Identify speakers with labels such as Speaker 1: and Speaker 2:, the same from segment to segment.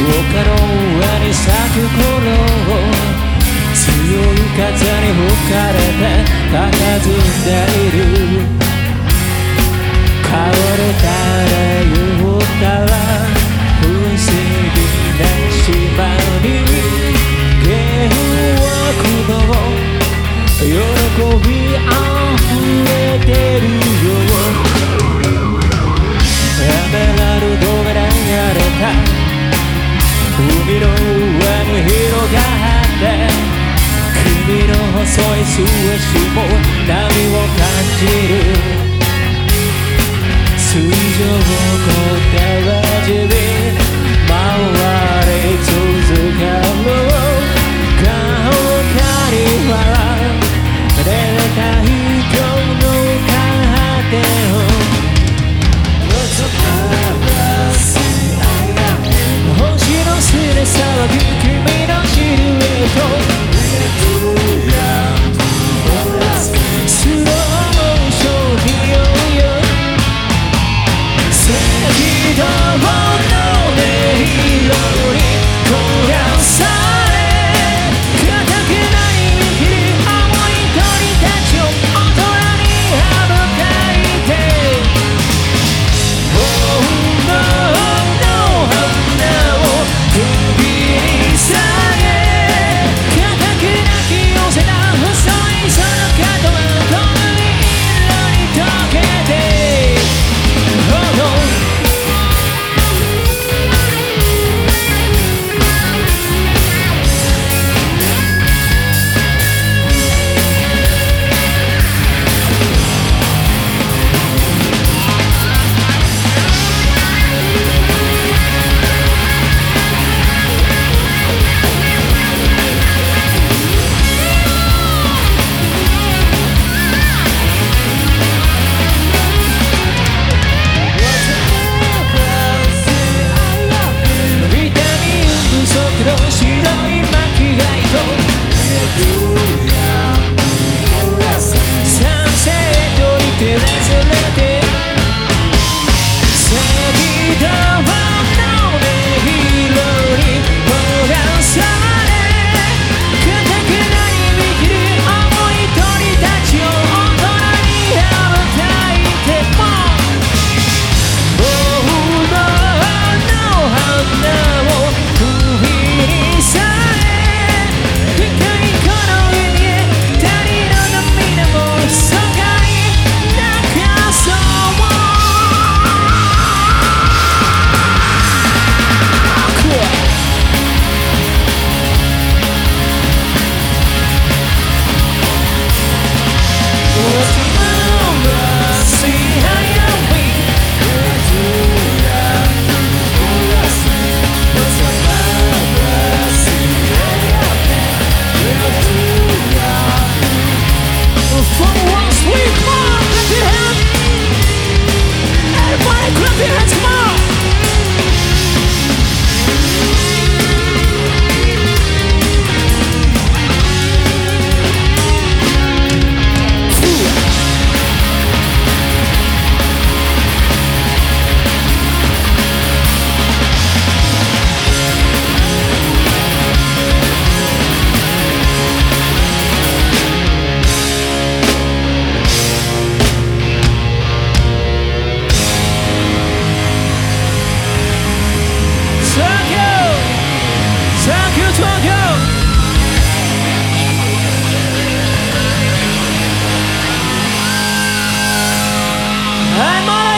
Speaker 1: 丘の輪に咲く頃強い風に吹かれて佇んでいるいスウも波を感じる。水上こだわ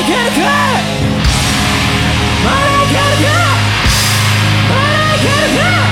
Speaker 1: い？けるかまだいけるか